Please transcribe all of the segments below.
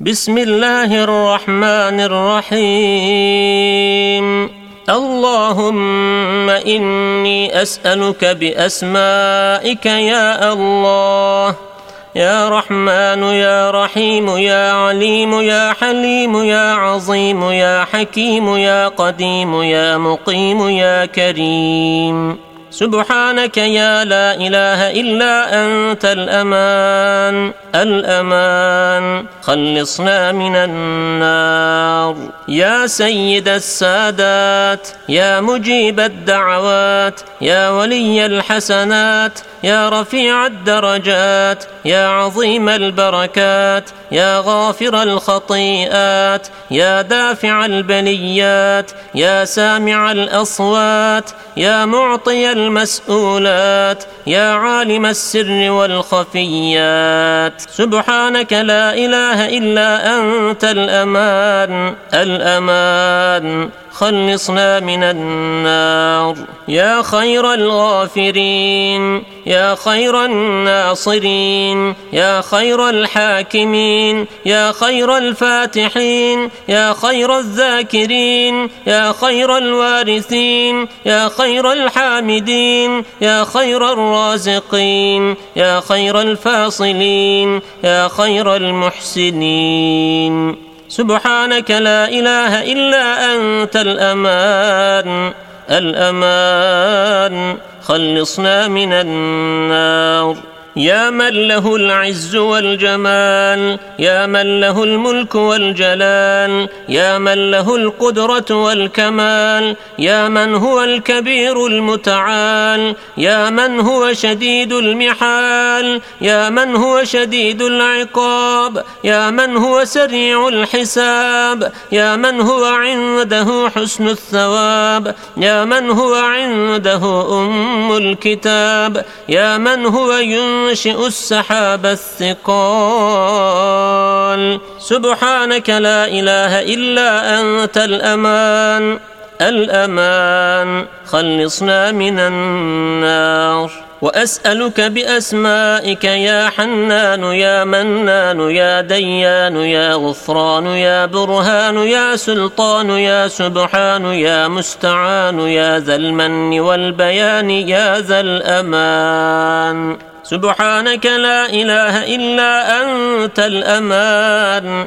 بسم الله الرحمن الرحيم. اللهم إني أسألك بأسمائك يا الله. يا رحمن يا رحيم يا عليم يا حليم يا عظيم يا حكيم يا قديم يا مقيم يا كريم. سبحانك يا لا إله إلا أنت الأمان الأمان. خلصنا من النار. يا سيد السادات يا مجيب الدعوات يا ولي الحسنات يا رفيع الدرجات يا عظيم البركات يا غافر الخطيئات يا دافع البليات يا سامع الأصوات يا معطي المسؤولات يا عالم السر والخفيات. سبحانك لا إله إلا أنت الأمان الأمان. خلصنا من النار يا خير الغافرين يا خير الناصرين يا خير الحاكمين يا خير الفاتحين يا خير الذاكرين يا خير الوارثين يا خير الحامدين يا خير الرازقين يا خير الفاصلين يا خير المحسنين سبحانك لا إله إلا أنت الأمان الأمان. خلصنا من النار. يا من له العز والجمال يا من له الملك والجلال يا من له القدرة والكمال يا من هو الكبير المتعال يا من هو شديد المحال يا من هو شديد العقاب يا من هو سريع الحساب يا من هو عنده حسن الثواب يا من هو عنده أم الكتاب يا من هو ينزل ينشئ السحاب الثقال. سبحانك لا إله إلا أنت الأمان. الأمان. خلصنا من النار. وأسألك بأسمائك يا حنان يا منان يا ديان يا غفران يا برهان يا سلطان يا سبحان يا مستعان يا ذا المن والبيان يا ذا الأمان. سبحانك لا إله إلا أنت الأمان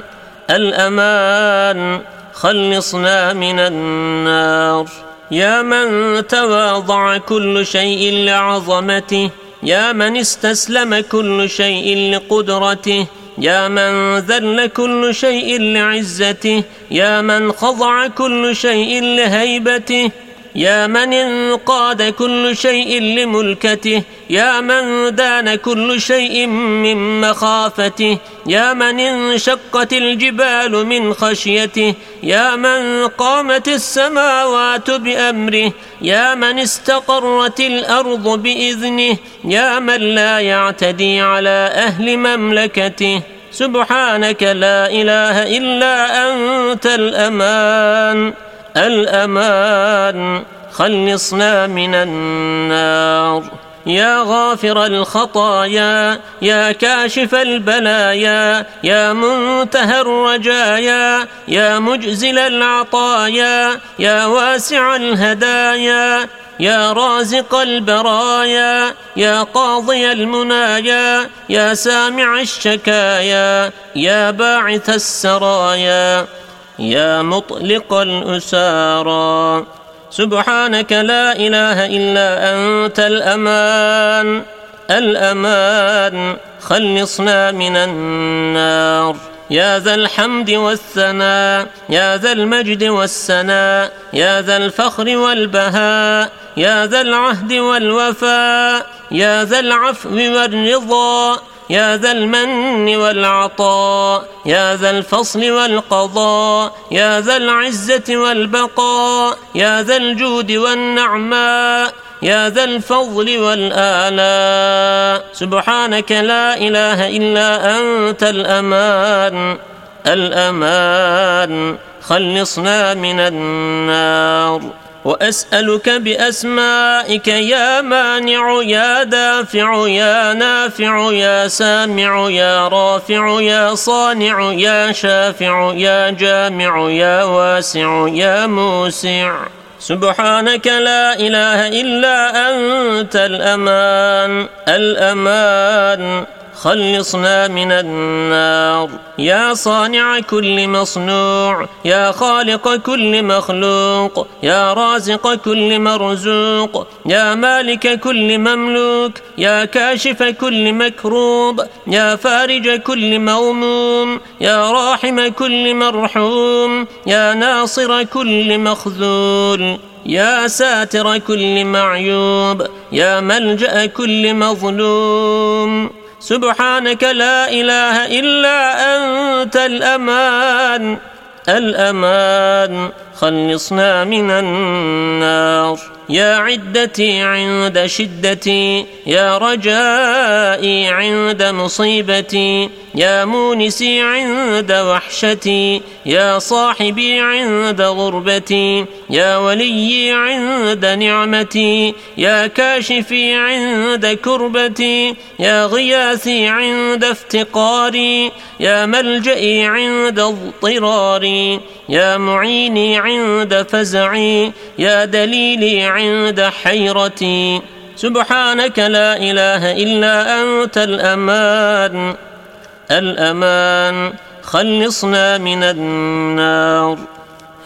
الأمان. خلصنا من النار. يا من تواضع كل شيء لعظمته يا من استسلم كل شيء لقدرته يا من ذل كل شيء لعزته يا من خضع كل شيء لهيبته. يا من انقاد كل شيء لملكته يا من دان كل شيء من مخافته يا من انشقت الجبال من خشيته يا من قامت السماوات بأمره يا من استقرت الأرض بإذنه يا من لا يعتدي على أهل مملكته. سبحانك لا إله إلا أنت الأمان. الأمان خلصنا من النار. يا غافر الخطايا يا كاشف البلايا يا منتهى الرجايا يا مجزل العطايا يا واسع الهدايا يا رازق البرايا يا قاضي المنايا يا سامع الشكايا يا باعث السرايا. يا مطلق الأسارى. سبحانك لا إله إلا أنت الأمان. الأمان خلصنا من النار. يا ذا الحمد والثناء يا ذا المجد والسناء يا ذا الفخر والبهاء يا ذا العهد والوفاء يا ذا العفو والرضا. يا ذا المن والعطاء يا ذا الفصل والقضاء يا ذا العزة والبقاء يا ذا الجود والنعماء يا ذا الفضل والآلاء. سبحانك لا إله إلا أنت الأمان الأمان. خلصنا من النار. وأسألك بأسمائك يا مانع يا دافع يا نافع يا سامع يا رافع يا صانع يا شافع يا جامع يا واسع يا موسع. سبحانك لا إله إلا أنت الأمان الأمان. خلصنا من النار. يا صانع كل مصنوع يا خالق كل مخلوق يا رازق كل مرزوق يا مالك كل مملوك يا كاشف كل مكروب يا فارج كل موموم يا راحم كل مرحوم يا ناصر كل مخذول يا ساتر كل معيوب يا ملجأ كل مظلوم. سبحانك لا إله إلا أنت الأمان الأمان. خلصنا من النار. يا عدتي عند شدتي يا رجائي عند مصيبتي يا مونسي عند وحشتي يا صاحبي عند غربتي يا ولي عند نعمتي يا كاشفي عند كربتي يا غياثي عند افتقاري يا ملجئي عند اضطراري يا معيني عند فزعي يا دليلي عند حيرتي. سبحانك لا إله إلا أنت الأمان. الأمان خلصنا من النار.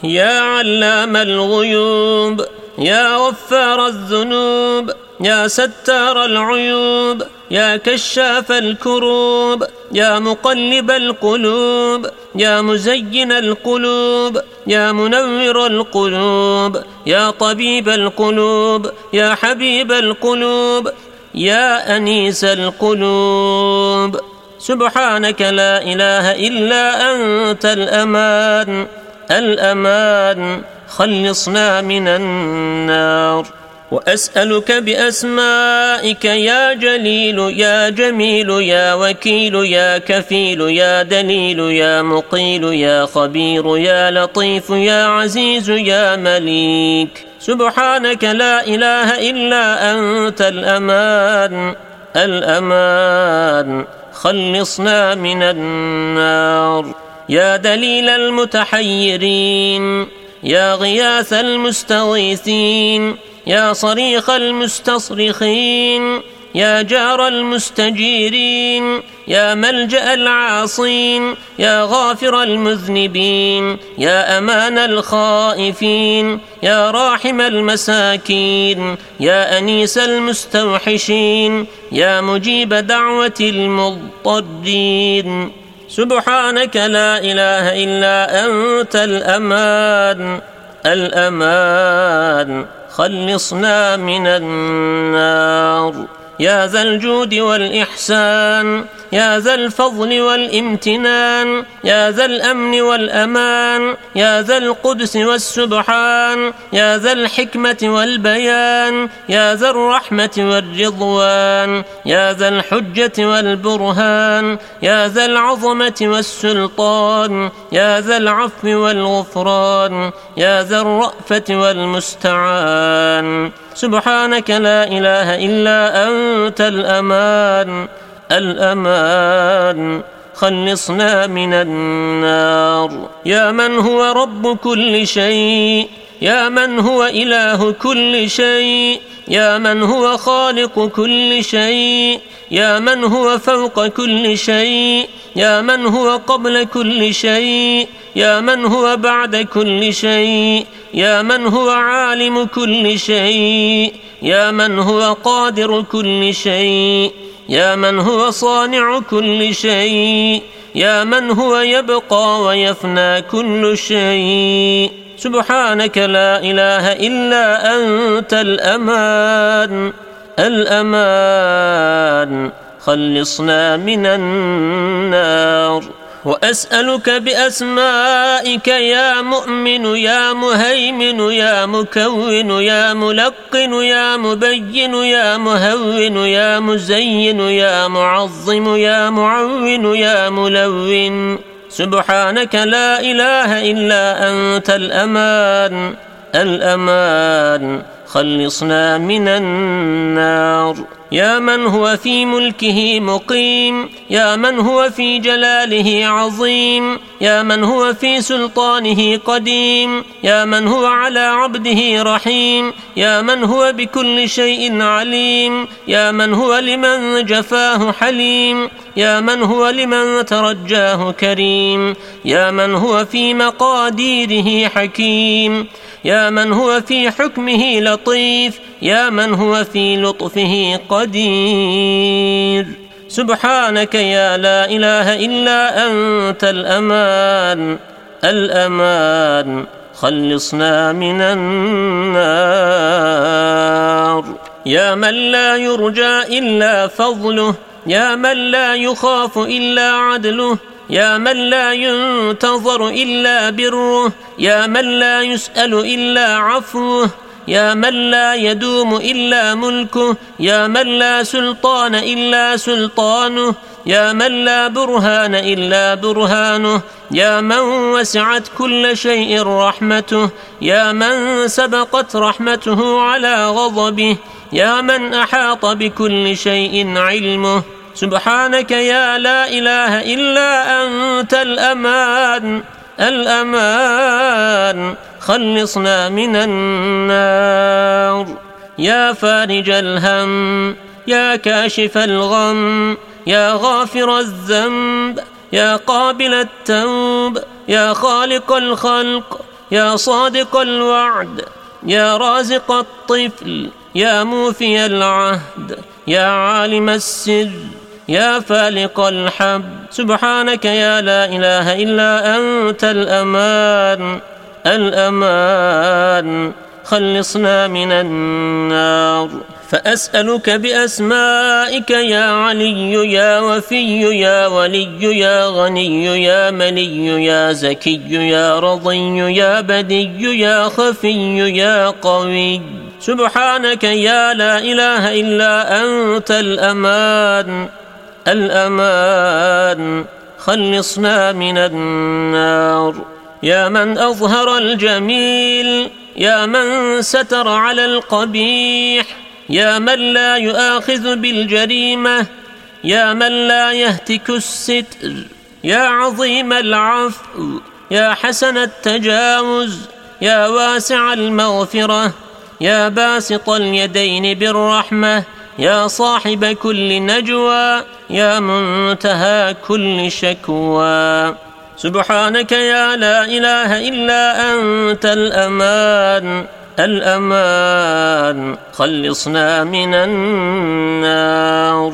يا علام الغيوب يا غفار الذنوب. يا ستار العيوب يا كشاف الكروب يا مقلب القلوب يا مزين القلوب يا منور القلوب يا طبيب القلوب يا حبيب القلوب يا أنيس القلوب. سبحانك لا إله إلا أنت الأمان الأمان خلصنا من النار. وأسألك بأسمائك يا جليل يا جميل يا وكيل يا كفيل يا دليل يا مقيل يا خبير يا لطيف يا عزيز يا مليك سبحانك لا إله إلا أنت الأمان الأمان خلصنا من النار يا دليل المتحيرين يا غياث المستغيثين يا صريخ المستصرخين يا جار المستجيرين يا ملجأ العاصين يا غافر المذنبين يا أمان الخائفين يا راحم المساكين يا أنيس المستوحشين يا مجيب دعوة المضطرين. سبحانك لا إله إلا أنت الأمان. الأمان خلصنا من النار. يا ذا الجود والإحسان يا ذا الفضل والامتنان يا ذا الأمن والأمان يا ذا القدس والسبحان يا ذا الحكمة والبيان يا ذا الرحمة والرضوان يا ذا الحجة والبرهان يا ذا العظمة والسلطان يا ذا العفو والغفران يا ذا الرأفة والمستعان. سبحانك لا إله إلا أنت الأمان. الأمان. خلصنا من النار. يا من هو رب كل شيء؟ يا من هو إله كل شيء؟ يا من هو خالق كل شيء؟ يا من هو فوق كل شيء؟ يا من هو قبل كل شيء؟ يا من هو بعد كل شيء؟ يا من هو عالم كل شيء؟ يا من هو قادر كل شيء؟ يا من هو صانع كل شيء يا من هو يبقى ويفنى كل شيء. سبحانك لا إله إلا أنت الأمان الأمان. خلصنا من النار. وأسألك بأسمائك يا مؤمن يا مهيمن يا مكون يا ملقن يا مبين يا مهون يا مزين يا معظم يا معون يا ملون سبحانك لا إله إلا أنت الأمان الأمان خلصنا من النار يا من هو في ملكه مقيم يا من هو في جلاله عظيم يا من هو في سلطانه قديم يا من هو على عبده رحيم يا من هو بكل شيء عليم يا من هو لمن جفاه حليم يا من هو لمن ترجاه كريم يا من هو في مقاديره حكيم يا من هو في حكمه لطيف يا من هو في لطفه قدير. سبحانك يا لا إله إلا أنت الأمان. الأمان خلصنا من النار. يا من لا يرجى إلا فضله. يا من لا يخاف إلا عدله. يا من لا ينتظر إلا بره. يا من لا يسأل إلا عفوه. يا من لا يدوم إلا ملكه يا من لا سلطان إلا سلطانه يا من لا برهان إلا برهانه يا من وسعت كل شيء رحمته يا من سبقت رحمته على غضبه يا من أحاط بكل شيء علمه. سبحانك يا لا إله إلا أنت الأمان الأمان. خلصنا من النار. يا فارج الهم يا كاشف الغم يا غافر الذنب يا قابل التوب يا خالق الخلق يا صادق الوعد يا رازق الطفل يا موفي العهد يا عالم السر يا فالق الحب. سبحانك يا لا إله إلا أنت الأمان. الأمان. خلصنا من النار. فأسألك بأسمائك يا علي يا وفي يا ولي يا غني يا ملي يا زكي يا رضي يا بدي يا خفي يا قوي. سبحانك يا لا إله إلا أنت الأمان. الأمان. خلصنا من النار. يا من أظهر الجميل يا من ستر على القبيح يا من لا يؤاخذ بالجريمة يا من لا يهتك الستر يا عظيم العفو يا حسن التجاوز يا واسع المغفرة يا باسط اليدين بالرحمة يا صاحب كل نجوى يا منتهى كل شكوى. سبحانك يا لا إله إلا أنت الأمان الأمان. خلصنا من النار.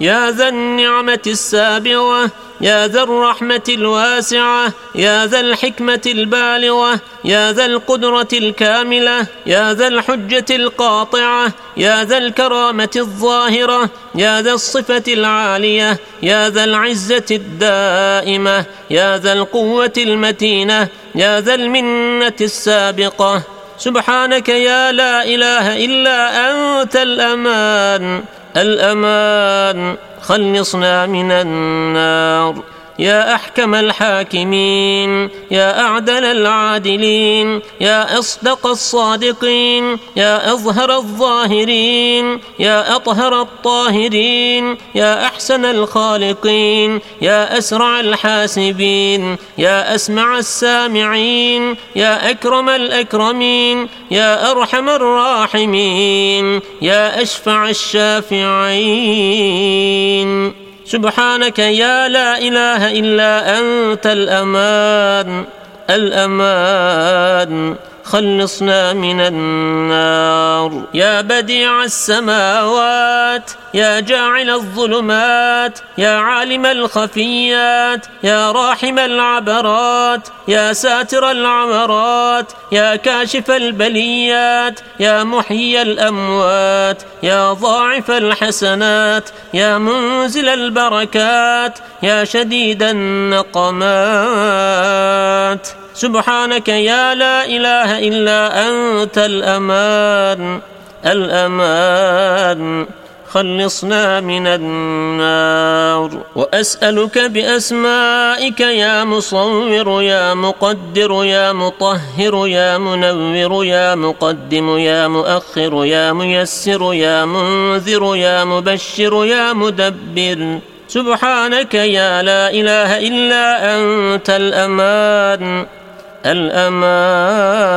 يا ذا النعمه السابغه يا ذا الرحمة الواسعة يا ذا الحكمة البالغة يا ذا القدرة الكاملة يا ذا الحجة القاطعة يا ذا الكرامة الظاهرة يا ذا الصفة العالية يا ذا العزة الدائمة يا ذا القوة المتينة يا ذا المنة السابقة سبحانك يا لا إله إلا أنت الأمان الأمان خلصنا من النار. يا أحكم الحاكمين يا أعدل العادلين يا أصدق الصادقين يا أظهر الظاهرين يا أطهر الطاهرين يا أحسن الخالقين يا أسرع الحاسبين يا أسمع السامعين يا أكرم الأكرمين يا أرحم الراحمين يا أشفع الشافعين. سبحانك يا لا إله إلا أنت الأمان الأمان. خلصنا من النار. يا بديع السماوات يا جاعل الظلمات يا عالم الخفيات يا راحم العبرات يا ساتر العمرات يا كاشف البليات يا محيي الأموات يا ضاعف الحسنات يا منزل البركات يا شديد النقمات. سبحانك يا لا إله إلا أنت الأمان الأمان. خلصنا من النار. وأسألك بأسمائك يا مصور يا مقدر يا مطهر يا منور يا مقدم يا مؤخر يا ميسر يا منذر يا مبشر يا مدبر. سبحانك يا لا إله إلا أنت الأمان. الأمان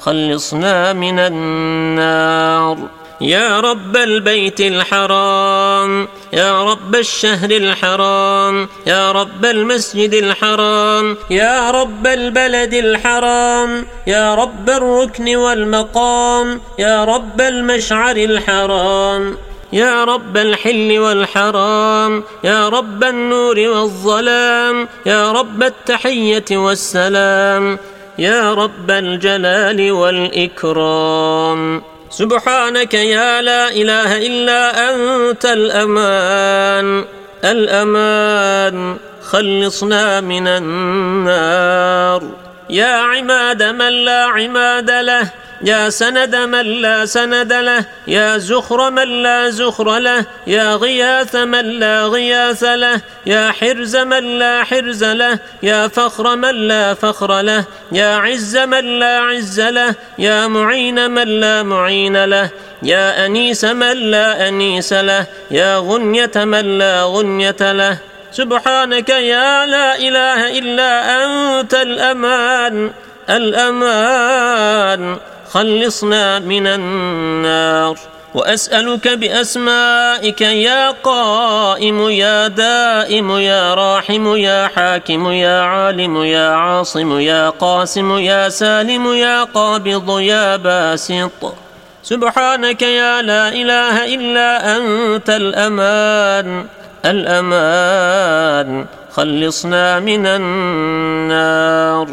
خلصنا من النار. يا رب البيت الحرام يا رب الشهر الحرام يا رب المسجد الحرام يا رب البلد الحرام يا رب الركن والمقام يا رب المشعر الحرام. يا رب الحل والحرام يا رب النور والظلام يا رب التحية والسلام يا رب الجلال والإكرام. سبحانك يا لا إله إلا أنت الأمان الأمان. خلصنا من النار. يا عماد من لا عماد له يا سند من لا سند له يا زخر من لا زخر له يا غياث من لا غياث له يا حرز من لا حرز له يا فخر من لا فخر له يا عز من لا عز له يا معين من لا معين له يا أنيس من لا أنيس له يا غنية من لا غنية له. سبحانك يا لا إله إلا أنت الأمان الأمان. خلصنا من النار. وأسألك بأسمائك يا قائم يا دائم يا راحم يا حاكم يا عالم يا عاصم يا قاسم يا سالم يا قابض يا باسط. سبحانك يا لا إله إلا أنت الأمان الأمان. خلصنا من النار.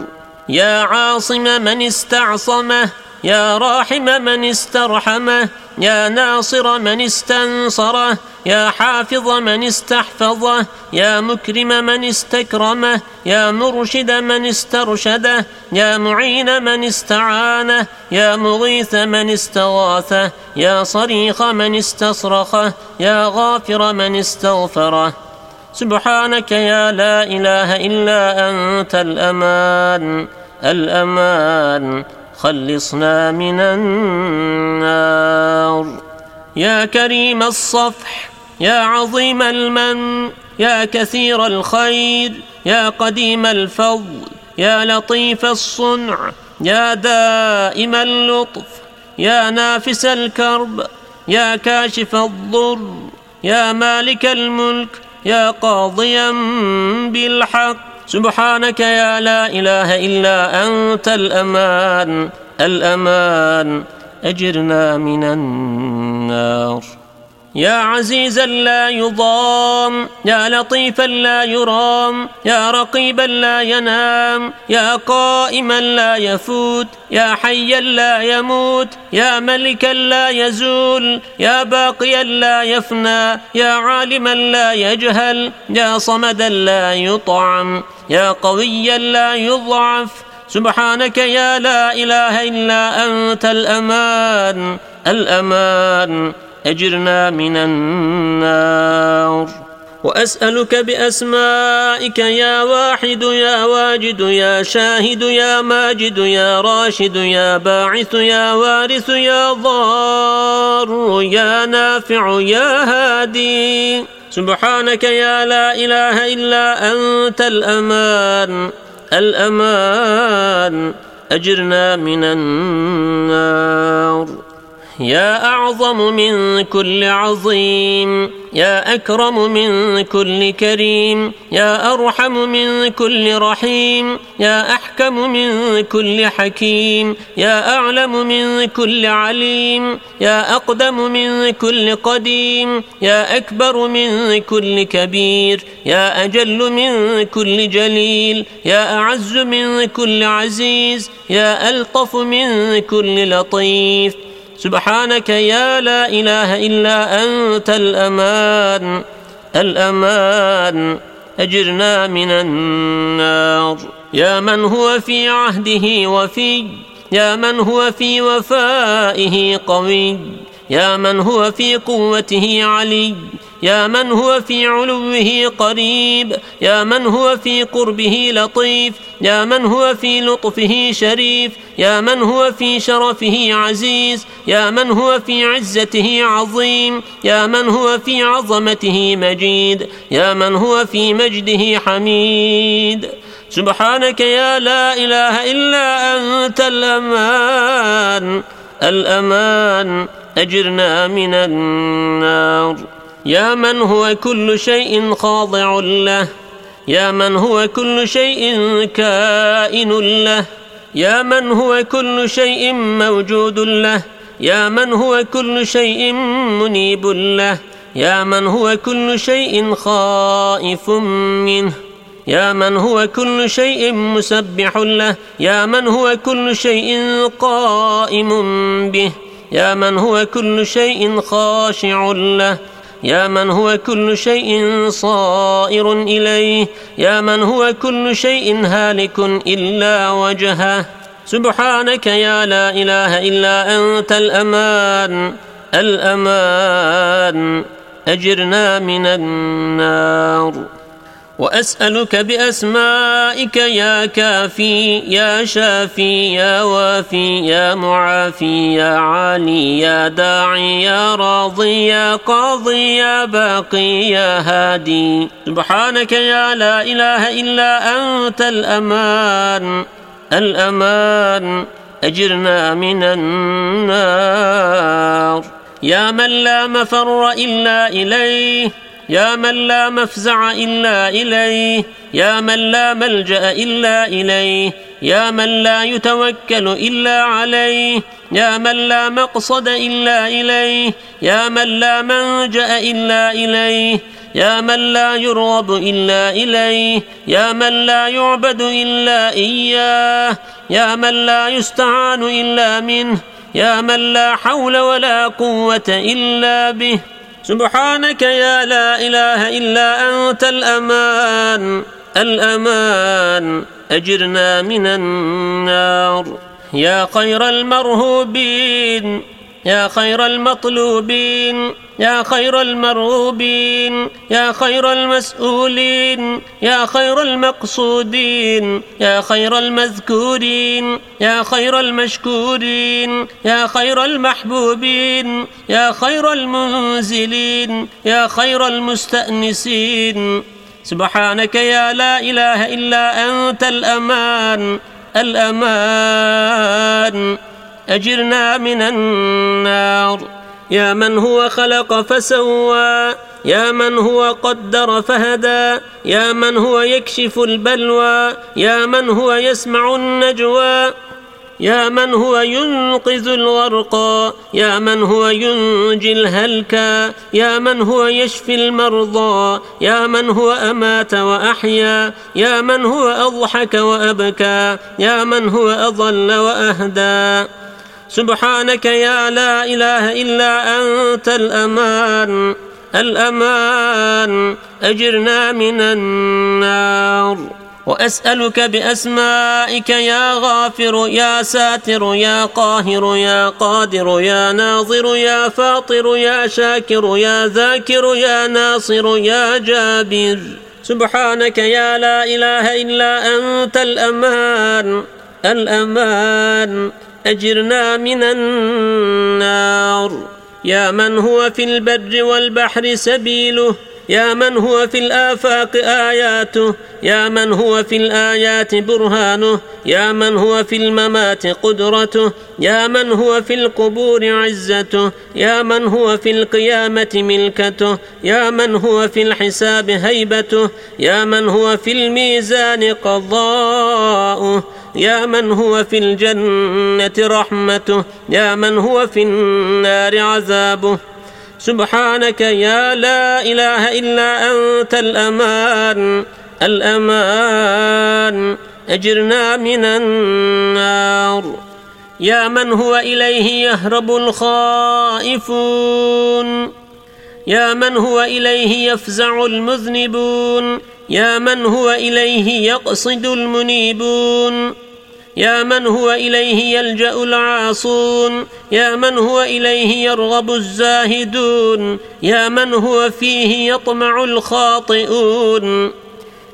يا عاصم من استعصمه يا راحم من استرحمه يا ناصر من استنصره يا حافظ من استحفظه يا مكرم من استكرمه يا مرشد من استرشده يا معين من استعانه يا مغيث من استغاثه يا صريخ من استصرخه يا غافر من استغفره. سبحانك يا لا إله إلا أنت الأمان الأمان. خلصنا من النار. يا كريم الصفح يا عظيم المن يا كثير الخير يا قديم الفضل يا لطيف الصنع يا دائم اللطف يا نافس الكرب يا كاشف الضر يا مالك الملك يا قاضيا بالحق. سبحانك يا لا إله إلا أنت الأمان الأمان. أجرنا من النار. يا عزيزا لا يضام يا لطيفا لا يرام يا رقيبا لا ينام يا قائما لا يفوت يا حيا لا يموت يا ملكا لا يزول يا باقيا لا يفنى يا عالما لا يجهل يا صمدا لا يطعم يا قويا لا يضعف. سبحانك يا لا إله إلا أنت الأمان الأمان. أجرنا من النار. وأسألك بأسمائك يا واحد يا واجد يا شاهد يا ماجد يا راشد يا باعث يا وارث يا ضار يا نافع يا هادي. سبحانك يا لا إله إلا أنت الأمان الأمان. أجرنا من النار. يا أعظم من كل عظيم يا أكرم من كل كريم يا أرحم من كل رحيم يا أحكم من كل حكيم يا أعلم من كل عليم يا أقدم من كل قديم يا أكبر من كل كبير يا أجل من كل جليل يا أعز من كل عزيز يا ألطف من كل لطيف سبحانك يا لا إله إلا أنت الأمان الأمان. أجرنا من النار. يا من هو في عهده وفي يا من هو في وفائه قوي. يا من هو في قوته علي يا من هو في علوه قريب يا من هو في قربه لطيف يا من هو في لطفه شريف يا من هو في شرفه عزيز يا من هو في عزته عظيم يا من هو في عظمته مجيد يا من هو في مجده حميد. سبحانك يا لا إله إلا أنت الأمان. الأمان أجرنا من النار. يا من هو كل شيء خاضع له. يا من هو كل شيء كائن له. يا من هو كل شيء موجود له. يا من هو كل شيء منيب له. يا من هو كل شيء خائف منه. يا من هو كل شيء مسبح له يا من هو كل شيء قائم به يا من هو كل شيء خاشع له يا من هو كل شيء صائر إليه يا من هو كل شيء هالك إلا وجهه. سبحانك يا لا إله إلا أنت الأمان الأمان أجرنا من النار. وأسألك بأسمائك يا كافي يا شافي يا وافي يا معافي يا عالي يا داعي يا راضي يا قاضي يا باقي يا هادي. سبحانك يا لا إله إلا أنت الأمان الأمان. أجرنا من النار. يا من لا مفر إلا إليه يا من لا مفزع إلا إليه يا من لا ملجأ إلا إليه يا من لا يتوكل إلا عليه يا من لا مقصد إلا إليه يا من لا منجأ إلا إليه يا من لا يرغب إلا إليه يا من لا يعبد إلا إياه يا من لا يستعان إلا منه يا من لا حول ولا قوة إلا به. سبحانك يا لا إله إلا أنت الأمان الأمان. أجرنا من النار. يا خير المرهوبين. يا خير المطلوبين يا خير المرغوبين يا خير المسؤولين يا خير المقصودين يا خير المذكورين يا خير المشكورين يا خير المحبوبين يا خير المنزلين يا خير المستأنسين. سبحانك يا لا إله إلا أنت الأمان الأمان. أجرنا من النار يا من هو خلق فسوى يا من هو قدر فهدى يا من هو يكشف البلوى يا من هو يسمع النجوى يا من هو ينقذ الغرقى يا من هو ينجي الهلكى يا من هو يشفي المرضى يا من هو أمات وأحيا يا من هو أضحك وأبكى يا من هو أضل وأهدى سبحانك يا لا إله إلا أنت الأمان الأمان. أجرنا من النار. وأسألك بأسمائك يا غافر يا ساتر يا قاهر يا قادر يا ناظر يا فاطر يا شاكر يا ذاكر يا ناصر يا جابر. سبحانك يا لا إله إلا أنت الأمان الأمان. أجرنا من النار. يا من هو في البر والبحر سبيله. يا من هو في الآفاق آياته. يا من هو في الآيات برهانه. يا من هو في الممات قدرته. يا من هو في القبور عزته. يا من هو في القيامة ملكته. يا من هو في الحساب هيبته. يا من هو في الميزان قضاؤه. يا من هو في الجنة رحمته؟ يا من هو في النار عذابه؟ سبحانك يا لا إله إلا أنت الأمان الأمان. أجرنا من النار. يا من هو إليه يهرب الخائفون؟ يا من هو إليه يفزع المذنبون؟ يا من هو إليه يقصد المنيبون؟ يا من هو إليه يلجأ العاصون؟ يا من هو إليه يرغب الزاهدون؟ يا من هو فيه يطمع الخاطئون؟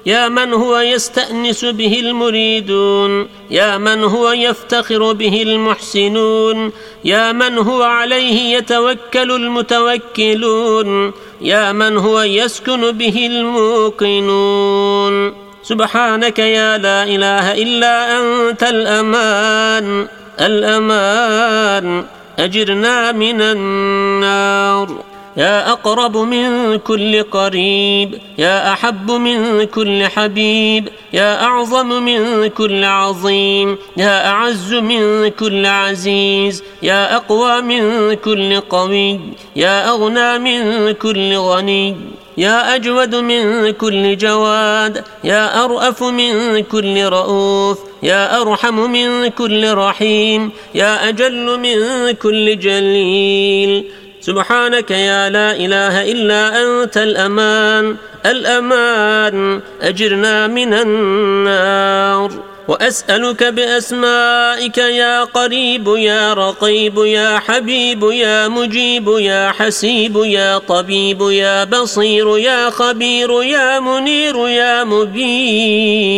يا من هو يستأنس به المريدون؟ يا من هو يفتخر به المحسنون؟ يا من هو عليه يتوكل المتوكلون؟ يا من هو يسكن به الموقنون. سبحانك يا لا إله إلا أنت الأمان. الأمان. أجرنا من النار. يا أقرب من كل قريب يا أحب من كل حبيب يا أعظم من كل عظيم يا أعز من كل عزيز يا أقوى من كل قوي يا أغنى من كل غني يا أجود من كل جواد يا أرأف من كل رؤوف يا أرحم من كل رحيم يا أجل من كل جليل سبحانك يا لا إله إلا أنت الأمان. الأمان أجرنا من النار. وأسألك بأسمائك يا قريب يا رقيب يا حبيب يا مجيب يا حسيب يا طبيب يا بصير يا خبير يا منير يا مبين.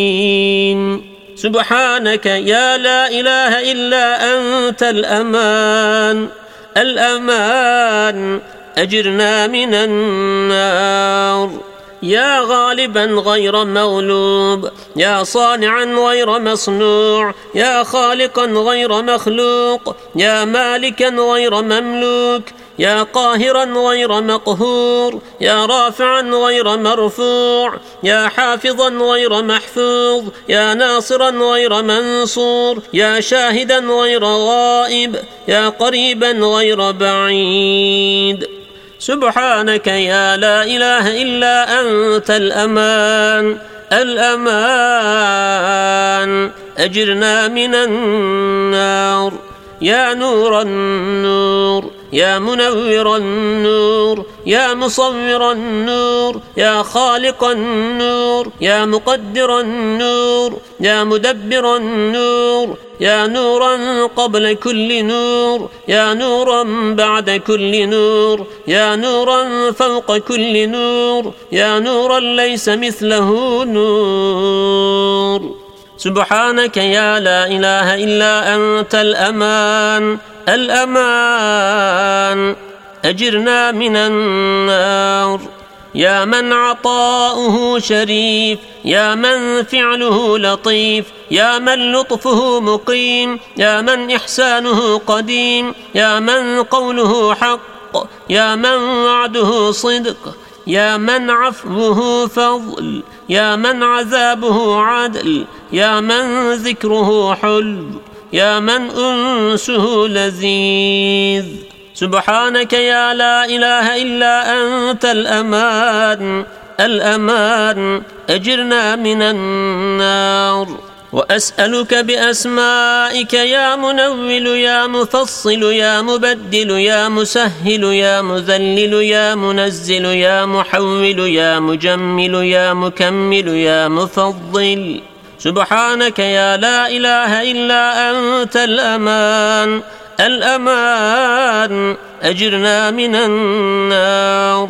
سبحانك يا لا إله إلا أنت الأمان. الأمان أجرنا من النار. يا غالبا غير مغلوب يا صانعا غير مصنوع يا خالقا غير مخلوق يا مالكا غير مملوك. يا قاهرا غير مقهور يا رافعا غير مرفوع يا حافظا غير محفوظ يا ناصرا غير منصور يا شاهدا غير غائب يا قريبا غير بعيد. سبحانك يا لا إله إلا أنت الأمان الأمان. أجرنا من النار يا نور النور. يا منور النور يا مصور النور يا خالق النور يا مقدر النور يا مدبر النور يا نورا قبل كل نور يا نورا بعد كل نور يا نورا فوق كل نور يا نورا ليس مثله نور. سبحانك يا لا إله إلا أنت الأمان. الأمان أجرنا من النار. يا من عطاؤه شريف يا من فعله لطيف يا من لطفه مقيم يا من إحسانه قديم يا من قوله حق يا من وعده صدق يا من عفوه فضل يا من عذابه عدل يا من ذكره حلو يا من أنسه لذيذ. سبحانك يا لا إله إلا أنت الأمان الأمان. أجرنا من النار. وأسألك بأسمائك يا منول يا مفصل يا مبدل يا مسهل يا مذلل يا منزل يا محول يا مجمل يا مكمل يا مفضل. سبحانك يا لا إله إلا أنت الأمان الأمان. أجرنا من النار.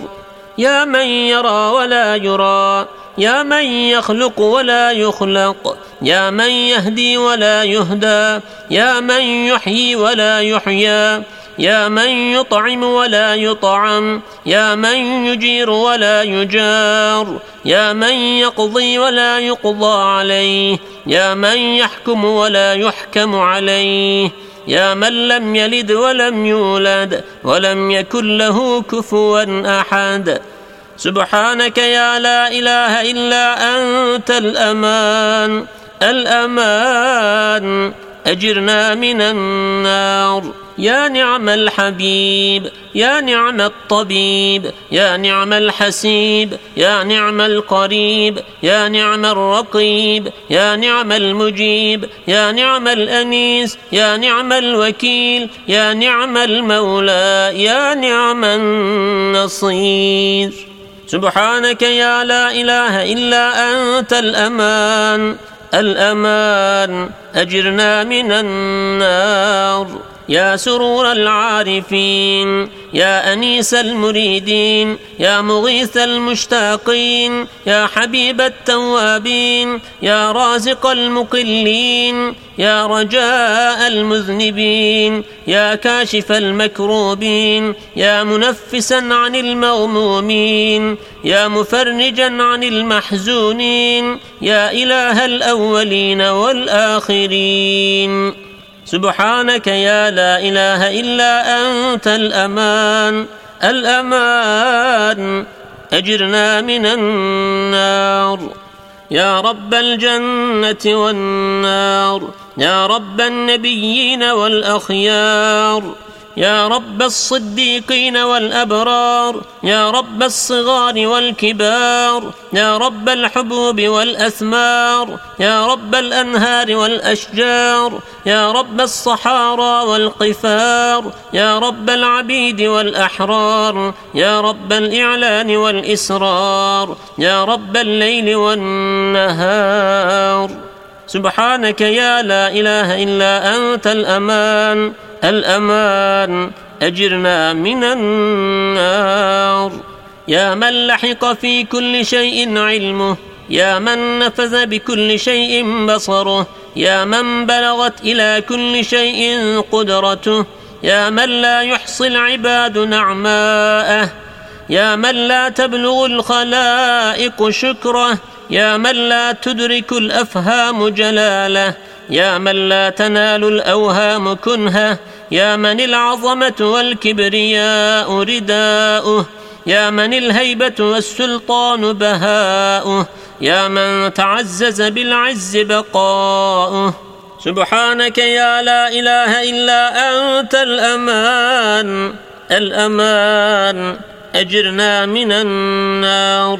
يا من يرى ولا يرى يا من يخلق ولا يخلق يا من يهدي ولا يهدى يا من يحيي ولا يحيى يا من يطعم ولا يطعم يا من يجير ولا يجار يا من يقضي ولا يقضى عليه يا من يحكم ولا يحكم عليه يا من لم يلد ولم يولد ولم يكن له كفوا أحد. سبحانك يا لا إله إلا أنت الأمان الأمان. أجرنا من النار. يا نعم الحبيب يا نعم الطبيب يا نعم الحسيب يا نعم القريب يا نعم الرقيب يا نعم المجيب يا نعم الأنيس يا نعم الوكيل يا نعم المولى يا نعم النصير سبحانك يا لا إله إلا أنت الأمان الأمان أجرنا من النار يا سرور العارفين يا أنيس المريدين يا مغيث المشتاقين يا حبيب التوابين يا رازق المقلين يا رجاء المذنبين يا كاشف المكروبين يا منفسا عن المغمومين يا مفرجا عن المحزونين يا إله الأولين والآخرين. سبحانك يا لا إله إلا أنت الأمان الأمان. أجرنا من النار. يا رب الجنة والنار يا رب النبيين والأخيار. يا رب الصديقين والأبرار يا رب الصغار والكبار يا رب الحبوب والأثمار يا رب الأنهار والأشجار يا رب الصحارى والقفار يا رب العبيد والأحرار يا رب الإعلان والإسرار يا رب الليل والنهار. سبحانك يا لا إله إلا أنت الأمان. الأمان أجرنا من النار. يا من لحق في كل شيء علمه يا من نفذ بكل شيء بصره يا من بلغت إلى كل شيء قدرته يا من لا يحصي العباد نعماءه يا من لا تبلغ الخلائق شكره يا من لا تدرك الأفهام جلاله يا من لا تنال الأوهام كنهه يا من العظمة والكبرياء رداؤه يا من الهيبة والسلطان بهاؤه يا من تعزز بالعز بقاؤه. سبحانك يا لا إله إلا أنت الأمان الأمان أجرنا من النار.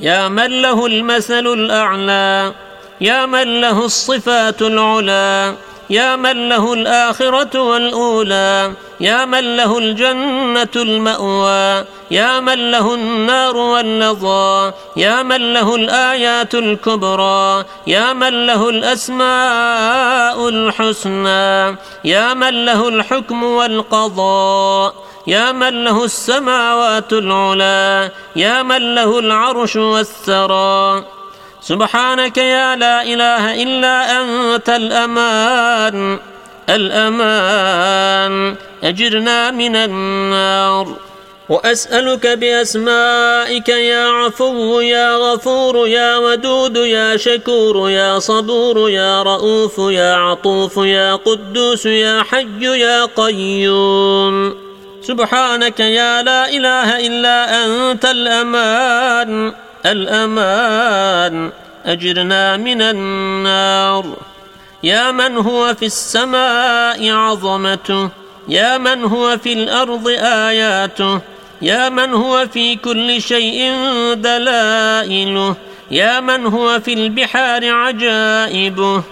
يا من له المثل الأعلى يا من له الصفات العلى. يا من له الآخرة والأولى يا من له الجنة المأوى يا من له النار واللظى يا من له الآيات الكبرى يا من له الأسماء الحسنى يا من له الحكم والقضاء يا من له السماوات العلا يا من له العرش والثرى. سبحانك يا لا إله إلا أنت الأمان الأمان. أجرنا من النار. وأسألك بأسمائك يا عفو يا غفور يا ودود يا شكور يا صبور يا رؤوف يا عطوف يا قدوس يا حي يا قيوم. سبحانك يا لا إله إلا أنت الأمان. الأمان أجرنا من النار. يا من هو في السماء عظمته يا من هو في الأرض آياته يا من هو في كل شيء دلائله يا من هو في البحار عجائبه.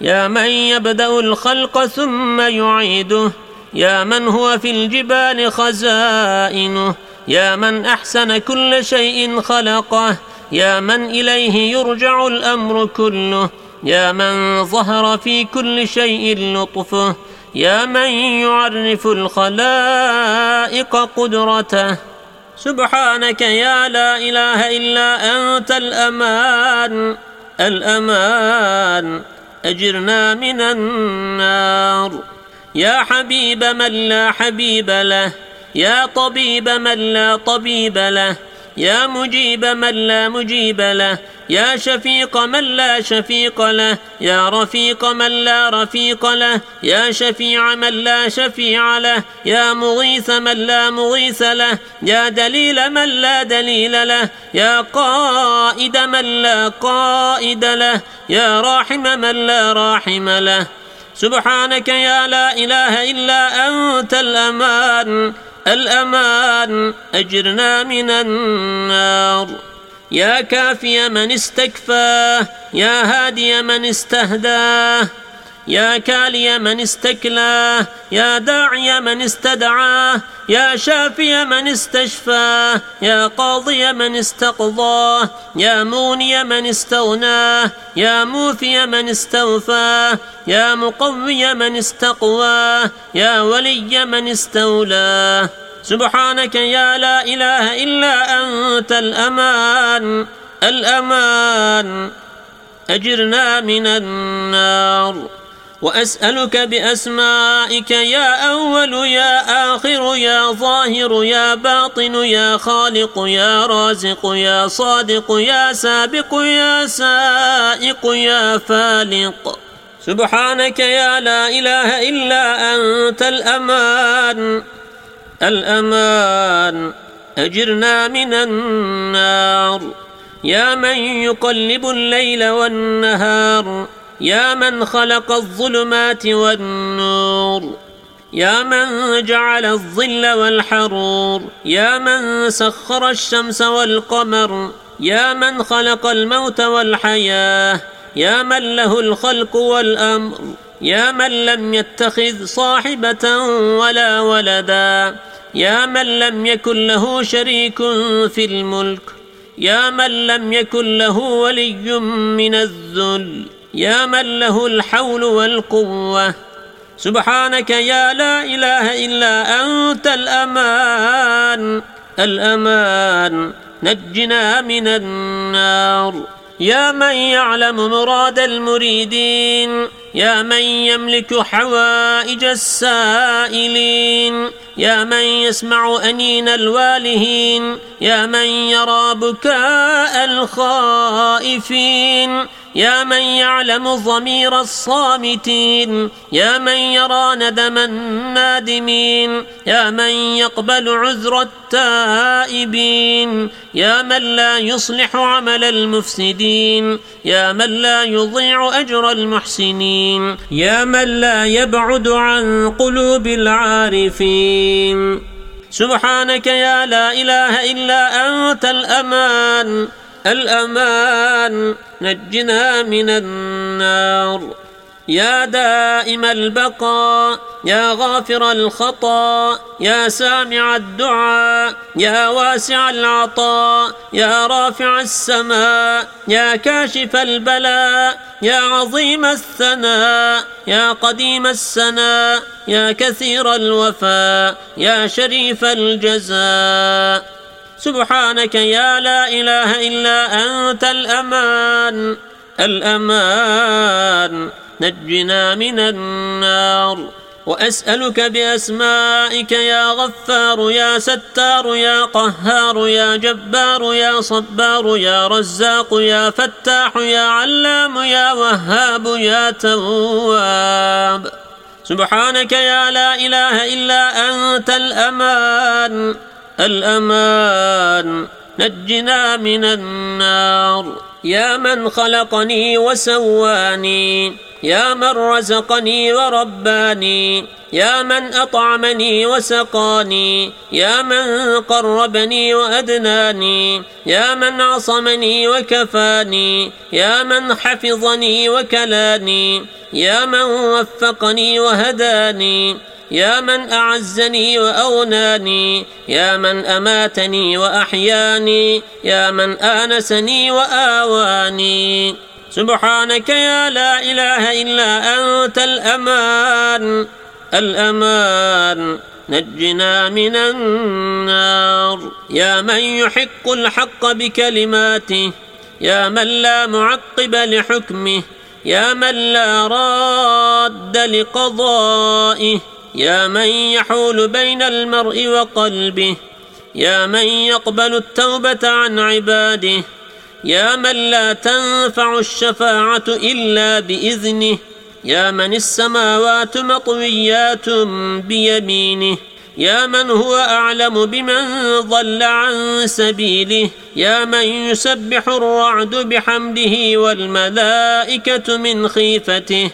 يا من يبدأ الخلق ثم يعيده يا من هو في الجبال خزائنه. يا من أحسن كل شيء خلقه يا من إليه يرجع الأمر كله يا من ظهر في كل شيء لطفه يا من يعرف الخلائق قدرته. سبحانك يا لا إله إلا أنت الأمان الأمان. أجرنا من النار. يا حبيب من لا حبيب له يا طبيب من لا طبيب له يا مجيب من لا مجيب له يا شفيق من لا شفيق له يا رفيق من لا رفيق له يا شفيع من لا شفيع له يا مغيث من لا مغيث له يا دليل من لا دليل له يا قائد من لا قائد له يا راحم من لا راحم له. سبحانك يا لا إله إلا أنت الأمان. الأمان أجرنا من النار. يا كافي من استكفاه يا هادي من استهداه. يا كالي من استكلاه يا داعي من استدعاه يا شافي من استشفاه يا قاضي من استقضاه يا موني من استغناه يا موفي من استوفاه يا مقوي من استقواه يا ولي من استولاه سبحانك يا لا إله إلا أنت الأمان الأمان. أجرنا من النار. وأسألك بأسمائك يا أول يا آخر يا ظاهر يا باطن يا خالق يا رازق يا صادق يا سابق يا سائق يا فالق سبحانك يا لا إله إلا أنت الأمان الأمان أجرنا من النار يا من يقلب الليل والنهار يا من خلق الظلمات والنور يا من جعل الظل والحرور يا من سخر الشمس والقمر يا من خلق الموت والحياة يا من له الخلق والأمر يا من لم يتخذ صاحبة ولا ولدا يا من لم يكن له شريك في الملك يا من لم يكن له ولي من الذل. يا من له الحول والقوة. سبحانك يا لا إله إلا أنت الأمان. الأمان. نجنا من النار. يا من يعلم مراد المريدين. يا من يملك حوائج السائلين. يا من يسمع أنين الوالهين. يا من يرى بكاء الخائفين. يا من يعلم ضمير الصامتين يا من يرى ندم النادمين يا من يقبل عذر التائبين يا من لا يصلح عمل المفسدين يا من لا يضيع أجر المحسنين يا من لا يبعد عن قلوب العارفين. سبحانك يا لا إله إلا أنت الأمان. الأمان نجنا من النار. يا دائم البقاء يا غافر الخطا يا سامع الدعاء يا واسع العطاء يا رافع السماء يا كاشف البلاء يا عظيم الثناء يا قديم السناء يا كثير الوفاء يا شريف الجزاء. سبحانك يا لا إله إلا أنت الأمان الأمان. نجنا من النار. وأسألك بأسمائك يا غفار يا ستار يا قهار يا جبار يا صبار يا رزاق يا فتاح يا علام يا وهاب يا تواب. سبحانك يا لا إله إلا أنت الأمان. الأمان. نجنا من النار. يا من خلقني وسواني. يا من رزقني ورباني. يا من أطعمني وسقاني. يا من قربني وأدناني. يا من عصمني وكفاني. يا من حفظني وكلاني. يا من وفقني وهداني. يا من أعزني وأغناني يا من أماتني وأحياني يا من آنسني وآواني. سبحانك يا لا إله إلا أنت الأمان الأمان. نجنا من النار. يا من يحق الحق بكلماته يا من لا معقب لحكمه يا من لا راد لقضائه. يا من يحول بين المرء وقلبه يا من يقبل التوبة عن عباده يا من لا تنفع الشفاعة إلا بإذنه يا من السماوات مطويات بيمينه يا من هو أعلم بمن ضل عن سبيله يا من يسبح الرعد بحمده والملائكة من خيفته.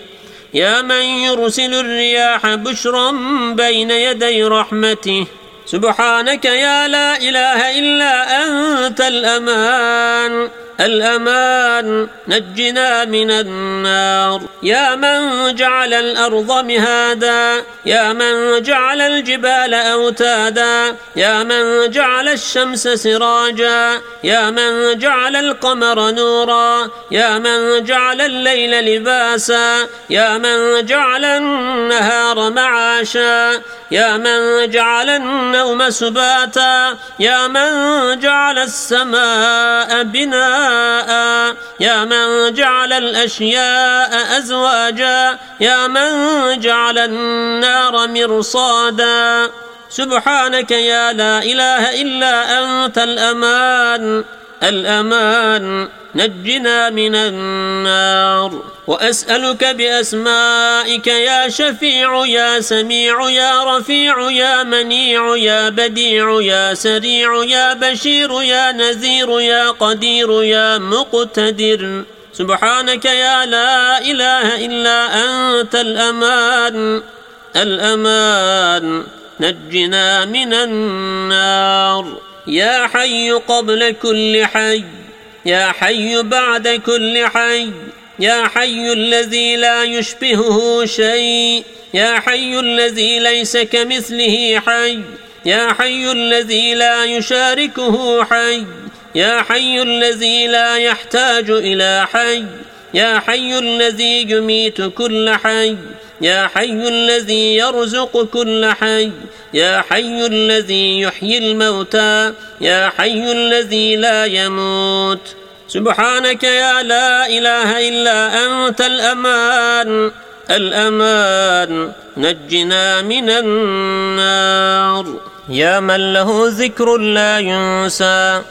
يا من يرسل الرياح بشرا بين يدي رحمته. سبحانك يا لا إله إلا أنت الأمان. الأمان نجنا من النار. يا من جعل الأرض مهادا يا من جعل الجبال أوتادا يا من جعل الشمس سراجا يا من جعل القمر نورا يا من جعل الليل لباسا يا من جعل النهار معاشا يا من جعل النوم سباتا يا من جعل السماء بناء يا من جعل الأشياء أزواجا يا من جعل النار مرصادا. سبحانك يا لا إله إلا أنت الأمان الأمان. نجنا من النار. وأسألك بأسمائك يا شفيع يا سميع يا رفيع يا منيع يا بديع يا سريع يا بشير يا نذير يا قدير يا مقتدر. سبحانك يا لا إله إلا أنت الأمان الأمان. نجنا من النار. يا حي قبل كل حي. يا حي بعد كل حي يا حي الذي لا يشبهه شيء يا حي الذي ليس كمثله حي يا حي الذي لا يشاركه حي يا حي الذي لا يحتاج إلى حي. يا حي الذي يميت كل حي يا حي الذي يرزق كل حي يا حي الذي يحيي الموتى يا حي الذي لا يموت. سبحانك يا لا إله إلا أنت الأمان الأمان. نجنا من النار. يا من له ذكر لا ينسى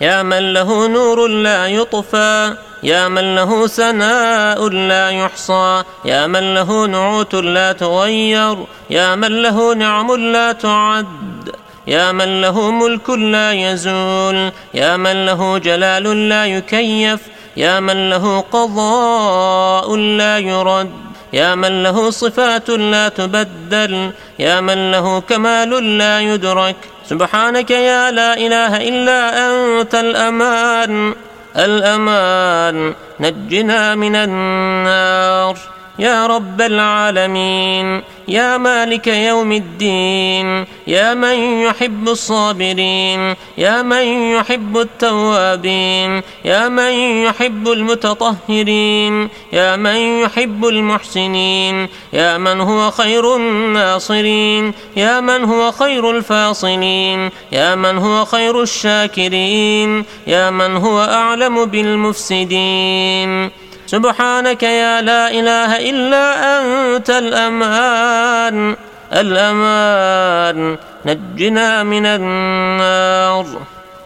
يا من له نور لا يطفى يا من له ثناء لا يحصى يا من له نعوت لا تغير يا من له نعم لا تعد يا من له ملك لا يزول يا من له جلال لا يكيف يا من له قضاء لا يرد يا من له صفات لا تبدل يا من له كمال لا يدرك. سبحانك يا لا إله إلا أنت الأمان. الأمان نجنا من النار يا رب العالمين يا مالك يوم الدين يا من يحب الصابرين يا من يحب التوابين يا من يحب المتطهرين يا من يحب المحسنين يا من هو خير الناصرين يا من هو خير الفاصلين يا من هو خير الشاكرين يا من هو أعلم بالمفسدين. سبحانك يا لا إله إلا أنت الأمان الأمان. نجنا من النار.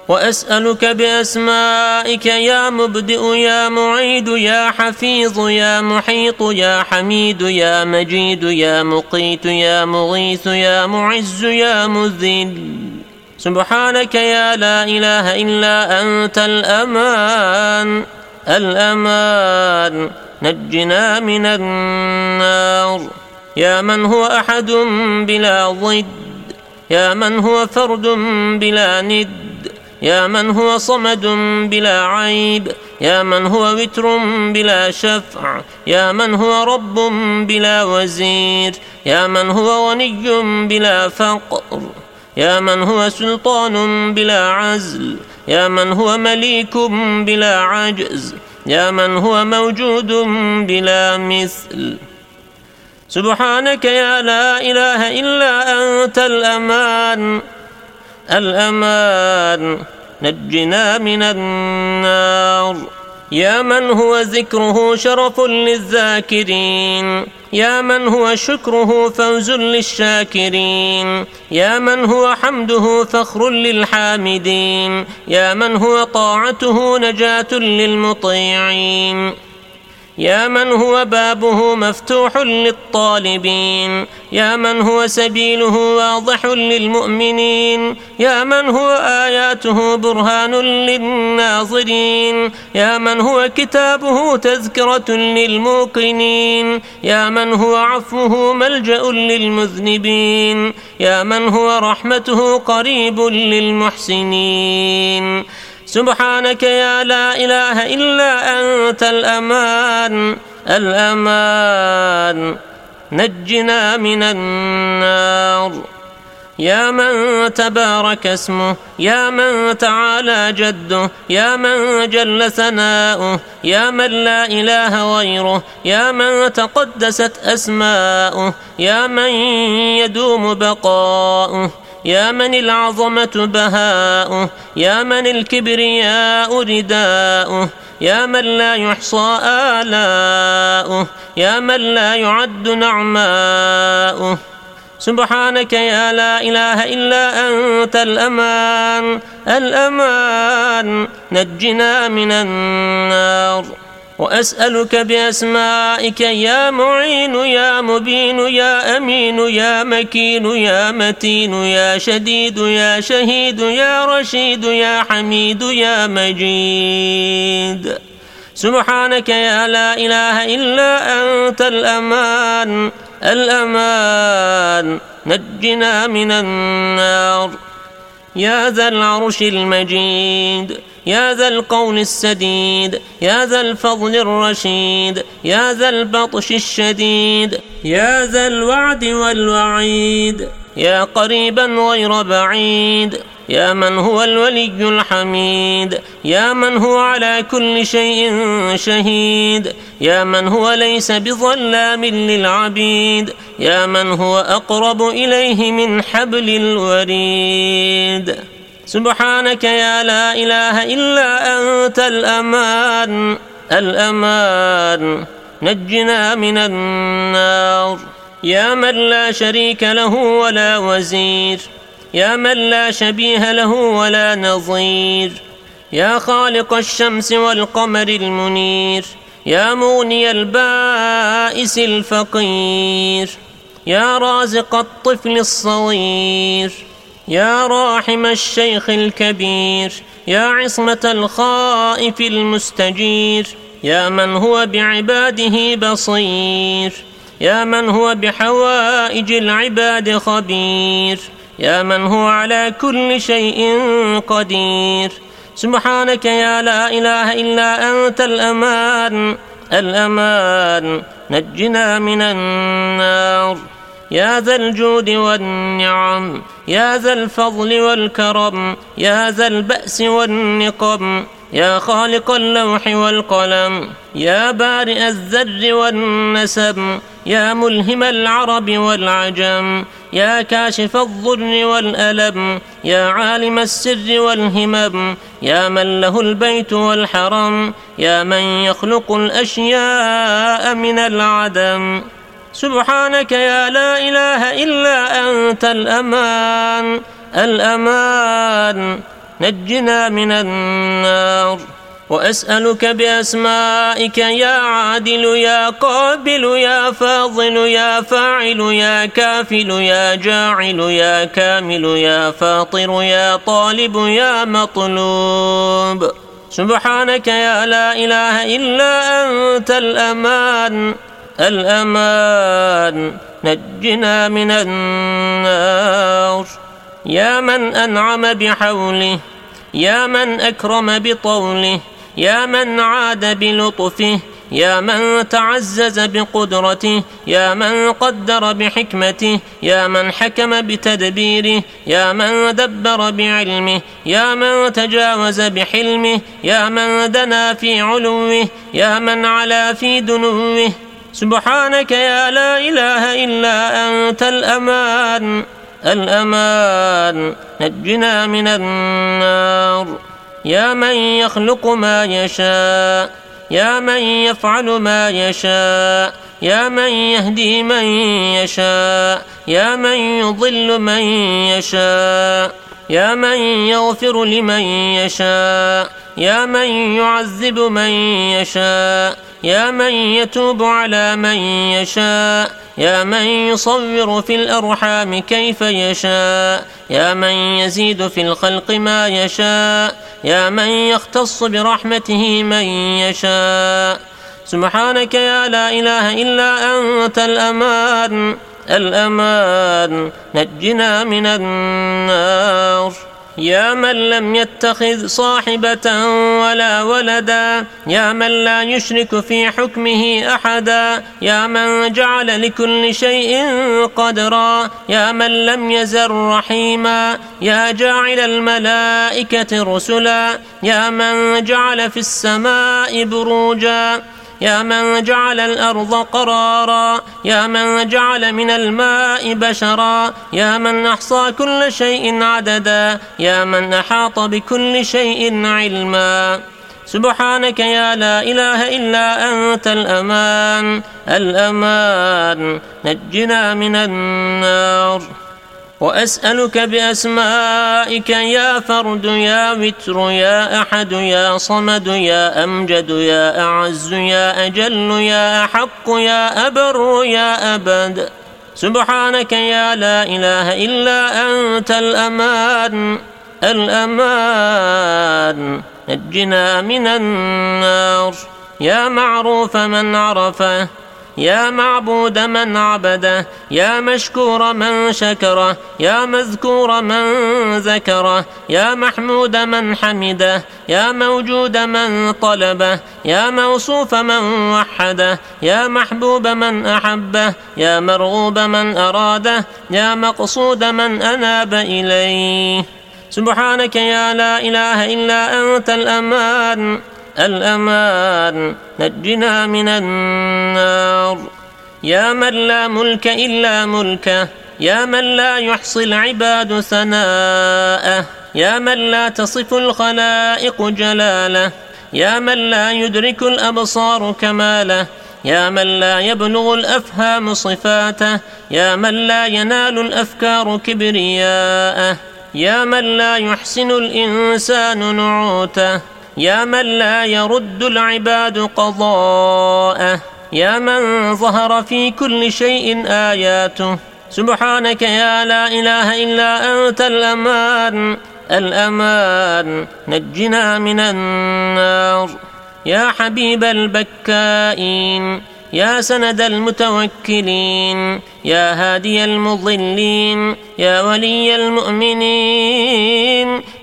وأسألك بأسمائك يا مبدئ يا معيد يا حفيظ يا محيط يا حميد يا مجيد يا مقيت يا مغيث يا معز يا مذل. سبحانك يا لا إله إلا أنت الأمان. الأمان. نجنا من النار. يا من هو أحد بلا ضد. يا من هو فرد بلا ند. يا من هو صمد بلا عيب. يا من هو وتر بلا شفع. يا من هو رب بلا وزير. يا من هو غني بلا فقر. يا من هو سلطان بلا عزل. يا من هو مليك بلا عجز يا من هو موجود بلا مثل. سبحانك يا لا إله إلا أنت الأمان الأمان. نجنا من النار. يا من هو ذكره شرف للذاكرين. يا من هو شكره فوز للشاكرين. يا من هو حمده فخر للحامدين. يا من هو طاعته نجاة للمطيعين. يا من هو بابه مفتوح للطالبين؟ يا من هو سبيله واضح للمؤمنين؟ يا من هو آياته برهان للناظرين؟ يا من هو كتابه تذكرة للموقنين؟ يا من هو عفوه ملجأ للمذنبين؟ يا من هو رحمته قريب للمحسنين؟ سبحانك يا لا إله إلا أنت الأمان الأمان. نجنا من النار. يا من تبارك اسمه يا من تعالى جده يا من جل ثناؤه يا من لا إله غيره يا من تقدست أسماؤه يا من يدوم بقاؤه. يا من العظمة بهاؤه يا من الكبرياء رداؤه يا من لا يحصى آلاؤه يا من لا يعد نعماؤه. سبحانك يا لا إله إلا أنت الأمان الأمان. نجنا من النار. وأسألك بأسمائك يا معين يا مبين يا أمين يا مكين يا متين يا شديد يا شهيد يا رشيد يا حميد يا مجيد. سبحانك يا لا إله إلا أنت الأمان الأمان. نجنا من النار. يا ذا العرش المجيد. يا ذا القول السديد يا ذا الفعل الرشيد يا ذا البطش الشديد يا ذا الوعد والوعيد يا قريبا غير بعيد يا من هو الولي الحميد يا من هو على كل شيء شهيد يا من هو ليس بظلام للعبيد يا من هو أقرب إليه من حبل الوريد. سبحانك يا لا إله إلا أنت الأمان الأمان. نجنا من النار. يا من لا شريك له ولا وزير يا من لا شبيه له ولا نظير. يا خالق الشمس والقمر المنير يا مغني البائس الفقير. يا رازق الطفل الصغير. يا راحم الشيخ الكبير يا عصمة الخائف المستجير يا من هو بعباده بصير يا من هو بحوائج العباد خبير يا من هو على كل شيء قدير. سبحانك يا لا إله إلا أنت الأمان الأمان نجنا من النار. يا ذا الجود والنعم يا ذا الفضل والكرم يا ذا البأس والنقم يا خالق اللوح والقلم يا بارئ الذر والنسم يا ملهم العرب والعجم يا كاشف الضر والألم يا عالم السر والهمم يا من له البيت والحرم يا من يخلق الأشياء من العدم. سبحانك يا لا إله إلا أنت الأمان الأمان. نجنا من النار. وأسألك بأسمائك يا عادل يا قابل يا فاضل يا فاعل يا كافل يا جاعل يا كامل يا فاطر يا طالب يا مطلوب. سبحانك يا لا إله إلا أنت الأمان. الأمان نجنا من النار يا من أنعم بحوله يا من أكرم بطوله يا من عاد بلطفه يا من تعزز بقدرته يا من قدر بحكمته يا من حكم بتدبيره يا من دبر بعلمه يا من تجاوز بحلمه يا من دنا في علوه يا من علا في دنوه سبحانك يا لا إله إلا أنت الأمان الأمان. نجنا من النار. يا من يخلق ما يشاء يا من يفعل ما يشاء يا من يهدي من يشاء يا من يضل من يشاء يا من يغفر لمن يشاء يا من يعذب من يشاء. يا من يتوب على من يشاء يا من يصور في الأرحام كيف يشاء يا من يزيد في الخلق ما يشاء يا من يختص برحمته من يشاء. سبحانك يا لا إله إلا أنت الأمان الأمان نجنا من النار. يا من لم يتخذ صاحبة ولا ولدا يا من لا يشرك في حكمه أحدا يا من جعل لكل شيء قدرا يا من لم يزر رحيما يا جاعل الملائكة رسلا يا من جعل في السماء بروجا. يا من جعل الأرض قرارا يا من جعل من الماء بشرا يا من أحصى كل شيء عددا يا من أحاط بكل شيء علما. سبحانك يا لا إله إلا أنت الأمان الأمان. نجنا من النار. وأسألك بأسمائك يا فرد يا وتر يا أحد يا صمد يا أمجد يا أعز يا أجل يا أحق يا أبر يا أبد. سبحانك يا لا إله إلا أنت الأمان الأمان. نجنا من النار. يا معروف من عرفه يا معبود من عبده يا مشكور من شكره يا مذكور من ذكره يا محمود من حمده يا موجود من طلبه يا موصوف من وحده يا محبوب من أحبه يا مرغوب من أراده يا مقصود من أناب إليه. سبحانك يا لا إله إلا أنت الأمان. الأمان. نجنا من النار. يا من لا ملك إلا ملكه. يا من لا يحصي العباد ثناءه. يا من لا تصف الخلائق جلاله. يا من لا يدرك الأبصار كماله. يا من لا يبلغ الأفهام صفاته. يا من لا ينال الأفكار كبرياءه. يا من لا يحسن الإنسان نعوته. يا من لا يرد العباد قضاءه يا من ظهر في كل شيء آياته. سبحانك يا لا إله إلا أنت الأمان الأمان. نجنا من النار. يا حبيب البكائين يا سند المتوكلين يا هادي المضلين يا ولي المؤمنين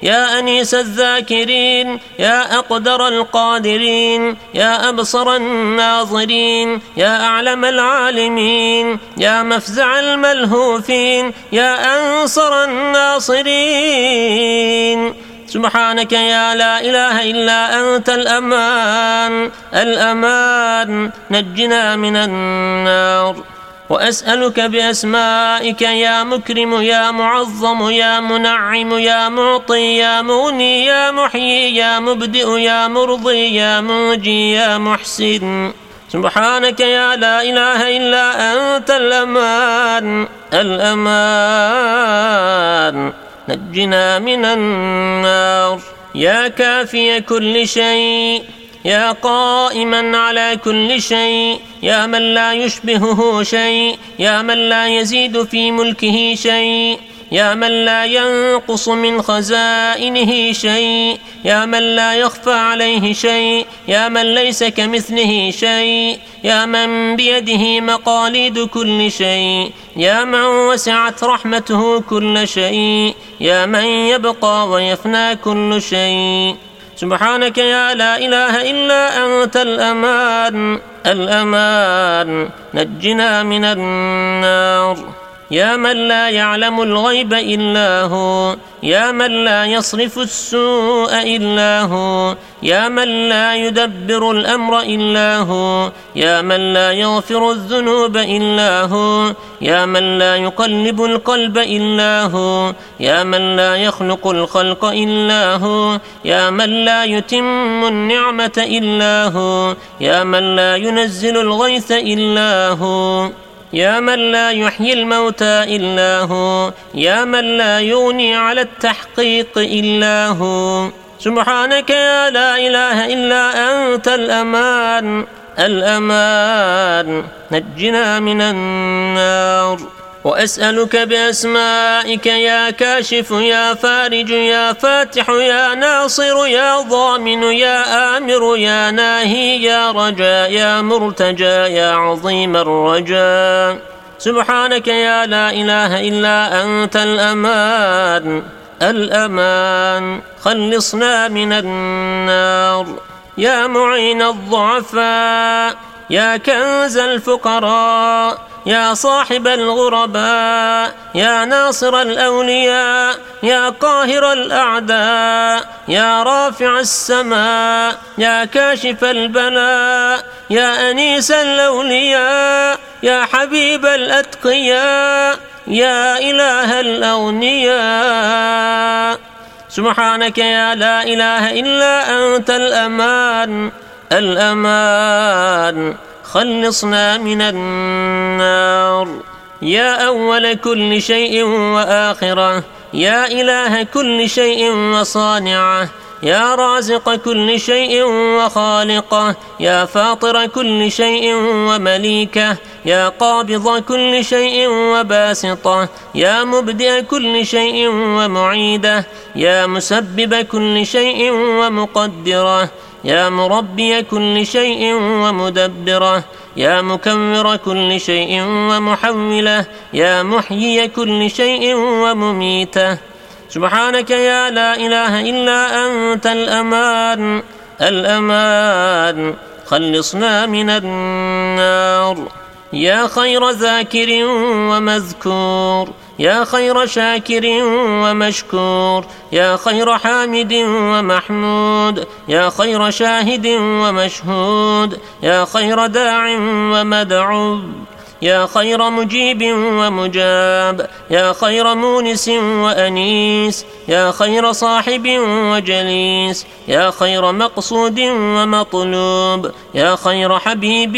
يا أنيس الذاكرين يا أقدر القادرين يا أبصر الناظرين يا أعلم العالمين يا مفزع الملهوفين يا أنصر الناصرين. سبحانك يا لا إله إلا أنت الأمان الأمان. نجنا من النار. وأسألك بأسمائك يا مكرم يا معظم يا منعم يا معطي يا مغني يا محيي يا مبدئ يا مرضي يا منجي يا محسن. سبحانك يا لا إله إلا أنت الأمان الأمان. نجنا من النار. يا كافي كل شيء يا قائما على كل شيء يا من لا يشبهه شيء يا من لا يزيد في ملكه شيء. يا من لا ينقص من خزائنه شيء يا من لا يخفى عليه شيء يا من ليس كمثله شيء يا من بيده مقاليد كل شيء يا من وسعت رحمته كل شيء يا من يبقى ويفنى كل شيء. سبحانك يا لا إله إلا أنت الأمان الأمان. نجنا من النار. يا من لا يعلم الغيب إلا هو. يا من لا يصرف السوء إلا هو. يا من لا يدبر الأمر إلا هو. يا من لا يغفر الذنوب إلا هو. يا من لا يقلب القلب إلا هو. يا من لا يخلق الخلق إلا هو. يا من لا يتم النعمة إلا هو. يا من لا ينزل الغيث إلا هو. يا من لا يحيي الموتى إلا هو. يا من لا يغني على التحقيق إلا هو. سبحانك يا لا إله إلا أنت الأمان. الأمان. نجنا من النار. وأسألك بأسمائك يا كاشف يا فارج يا فاتح يا ناصر يا ضامن يا آمر يا ناهي يا رجاء يا مرتجى يا عظيم الرجاء. سبحانك يا لا إله إلا أنت الأمان الأمان. خلصنا من النار. يا معين الضعفاء يا كنز الفقراء يا صاحب الغرباء يا ناصر الأولياء يا قاهر الأعداء يا رافع السماء يا كاشف البلاء يا أنيس الأولياء يا حبيب الأتقياء يا إله الأغنياء. سبحانك يا لا إله إلا أنت الأمان الأمان. خلصنا من النار. يا أول كل شيء وآخرة. يا إله كل شيء وصانعة. يا رازق كل شيء وخالقة. يا فاطر كل شيء ومليكة. يا قابض كل شيء وباسطة. يا مبدئ كل شيء ومعيدة. يا مسبب كل شيء ومقدرة. يا مربي كل شيء ومدبره يا مكور كل شيء ومحوله يا محيي كل شيء ومميته. سبحانك يا لا إله إلا أنت الأمان الأمان. خلصنا من النار. يا خير ذاكر ومذكور يا خير شاكر ومشكور يا خير حامد ومحمود يا خير شاهد ومشهود يا خير داع ومدعو. يا خير مجيب ومجاب يا خير مونس وأنيس يا خير صاحب وجليس يا خير مقصود ومطلوب يا خير حبيب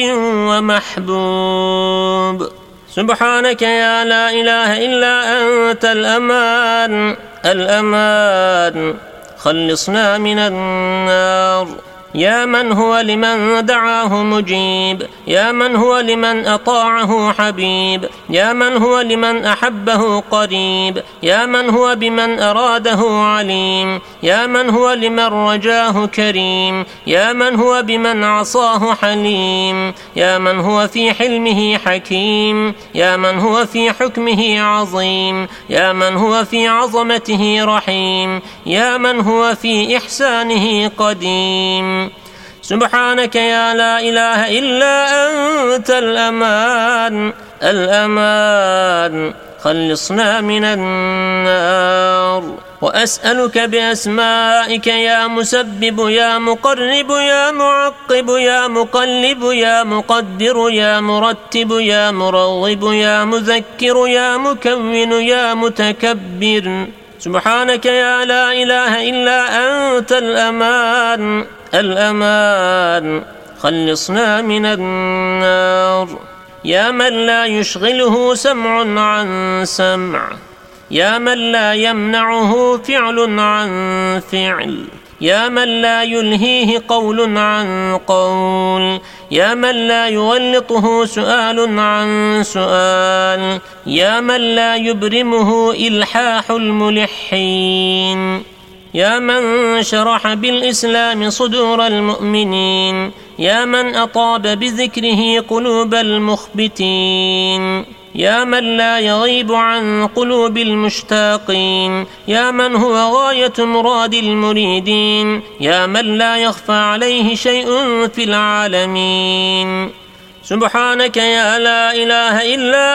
ومحبوب. سبحانك يا لا إله إلا أنت الأمان الأمان. خلصنا من النار. يا من هو لمن دعاه مجيب يا من هو لمن أطاعه حبيب يا من هو لمن أحبه قريب يا من هو بمن أراده عليم يا من هو لمن رجاه كريم يا من هو بمن عصاه حليم يا من هو في حلمه حكيم يا من هو في حكمه عظيم يا من هو في عظمته رحيم يا من هو في إحسانه قديم سبحانك يا لا إله إلا أنت الأمان الأمان. خلصنا من النار. وأسألك بأسمائك يا مسبب يا مقرب يا معقب يا مقلب يا مقدر يا مرتب يا مرغب يا مذكر يا مكون يا متكبر. سبحانك يا لا إله إلا أنت الأمان. الأمان. خلصنا من النار. يا من لا يشغله سمع عن سمع. يا من لا يمنعه فعل عن فعل. يا من لا يلهيه قول عن قول. يا من لا يغلطه سؤال عن سؤال. يا من لا يبرمه إلحاح الملحين. يا من شرح بالإسلام صدور المؤمنين يا من أطاب بذكره قلوب المخبتين يا من لا يغيب عن قلوب المشتاقين يا من هو غاية مراد المريدين يا من لا يخفى عليه شيء في العالمين. سبحانك يا لا إله إلا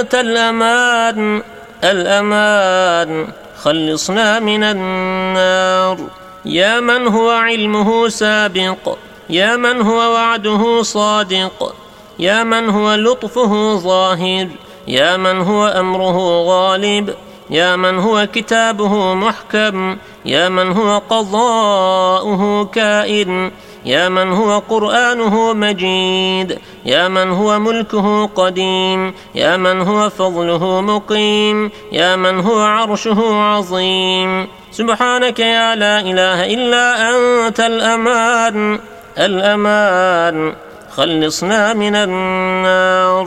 أنت الأمان الأمان. خلصنا من النار. يا من هو علمه سابق؟ يا من هو وعده صادق؟ يا من هو لطفه ظاهر؟ يا من هو أمره غالب؟ يا من هو كتابه محكم؟ يا من هو قضاؤه كائن؟ يا من هو قرآنه مجيد يا من هو ملكه قديم يا من هو فضله مقيم يا من هو عرشه عظيم. سبحانك يا لا إله إلا أنت الأمان الأمان. خلصنا من النار.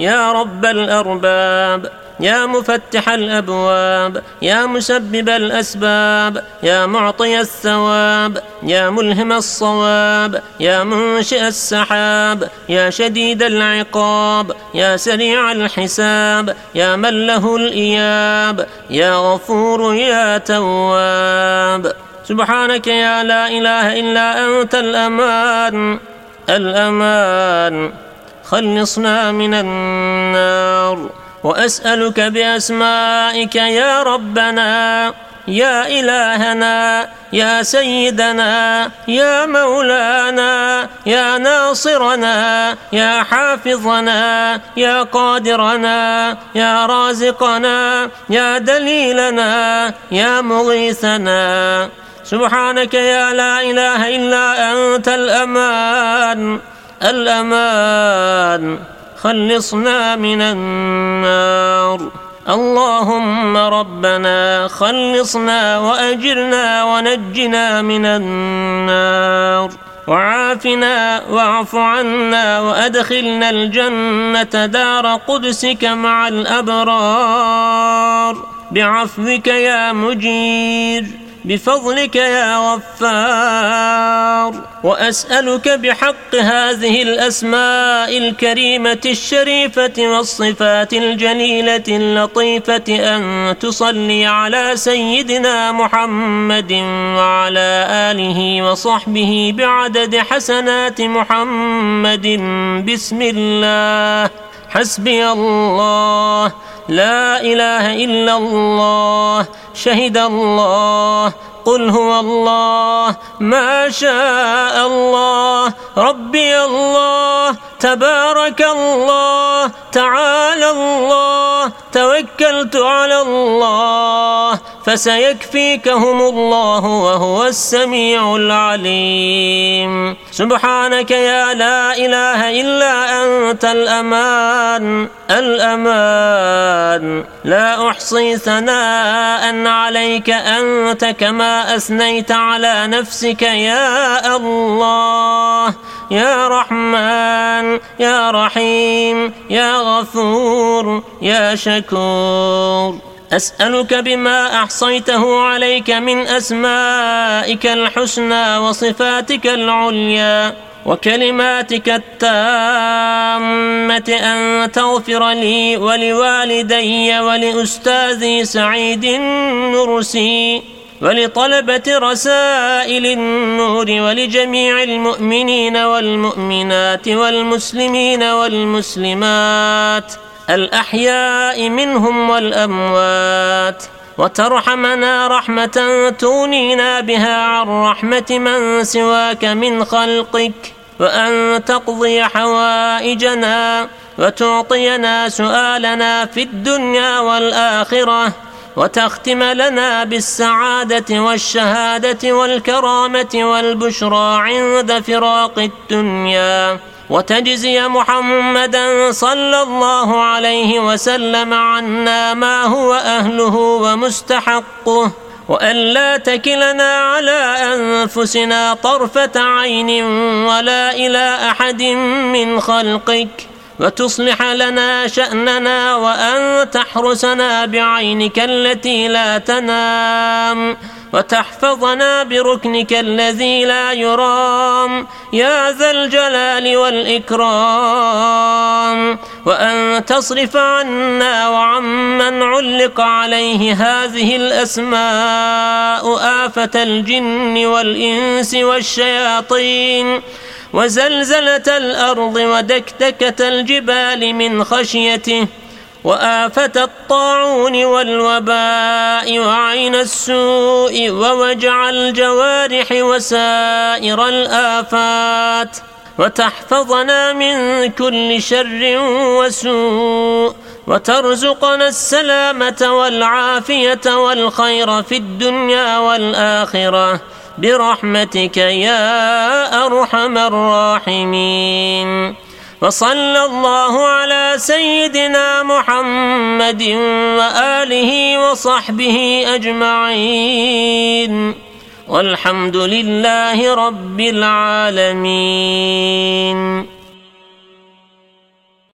يا رب الأرباب. يا مفتح الأبواب يا مسبب الأسباب يا معطي الثواب يا ملهم الصواب يا منشئ السحاب يا شديد العقاب يا سريع الحساب يا من له الإياب يا غفور يا تواب. سبحانك يا لا إله إلا أنت الأمان الأمان. خلصنا من النار. وأسألك بأسمائك يا ربنا يا إلهنا يا سيدنا يا مولانا يا ناصرنا يا حافظنا يا قادرنا يا رازقنا يا دليلنا يا مغيثنا. سبحانك يا لا إله إلا أنت الأمان الأمان. خلصنا من النار. اللهم ربنا خلصنا وأجرنا ونجنا من النار. وعافنا واعف عنا وأدخلنا الجنة دار قدسك مع الأبرار. بعفوك يا مجير. بفضلك يا غفار. وأسألك بحق هذه الأسماء الكريمة الشريفة والصفات الجليلة اللطيفة أن تصلي على سيدنا محمد وعلى آله وصحبه بعدد حسنات محمد. بسم الله. حسبي الله. لا إله إلا الله شهد الله قل هو الله ما شاء الله ربي الله تبارك الله تعالى الله توكلت على الله. فسيكفيكهم الله وهو السميع العليم. سبحانك يا لا إله إلا أنت الأمان الأمان. لا أحصي ثناء عليك أنت كما أثنيت على نفسك يا الله. يا رحمن يا رحيم يا غفور يا شكور. أسألك بما أحصيته عليك من أسمائك الحسنى وصفاتك العليا وكلماتك التامة أن تغفر لي ولوالدي ولأستاذي سعيد النرسي ولطلبة رسائل النور ولجميع المؤمنين والمؤمنات والمسلمين والمسلمات الأحياء منهم والأموات وترحمنا رحمة تغنينا بها عن رحمة من سواك من خلقك وأن تقضي حوائجنا وتعطينا سؤالنا في الدنيا والآخرة وتختم لنا بالسعادة والشهادة والكرامة والبشرى عند فراق الدنيا. وتجزي محمدا صلى الله عليه وسلم عنا ما هو أهله ومستحقه وأن لا تكلنا على أنفسنا طرفة عين ولا إلى أحد من خلقك وتصلح لنا شأننا وأن تحرسنا بعينك التي لا تنام. وتحفظنا بركنك الذي لا يرام. يا ذا الجلال والإكرام. وأن تصرف عنا وعمن علق عليه هذه الأسماء آفة الجن والإنس والشياطين. وزلزلة الأرض ودكدكة الجبال من خشيته. وآفة الطاعون والوباء وعين السوء ووجع الجوارح وسائر الآفات وتحفظنا من كل شر وسوء وترزقنا السلامة والعافية والخير في الدنيا والآخرة برحمتك يا أرحم الراحمين وصلى الله على سيدنا محمد وآله وصحبه أجمعين. والحمد لله رب العالمين.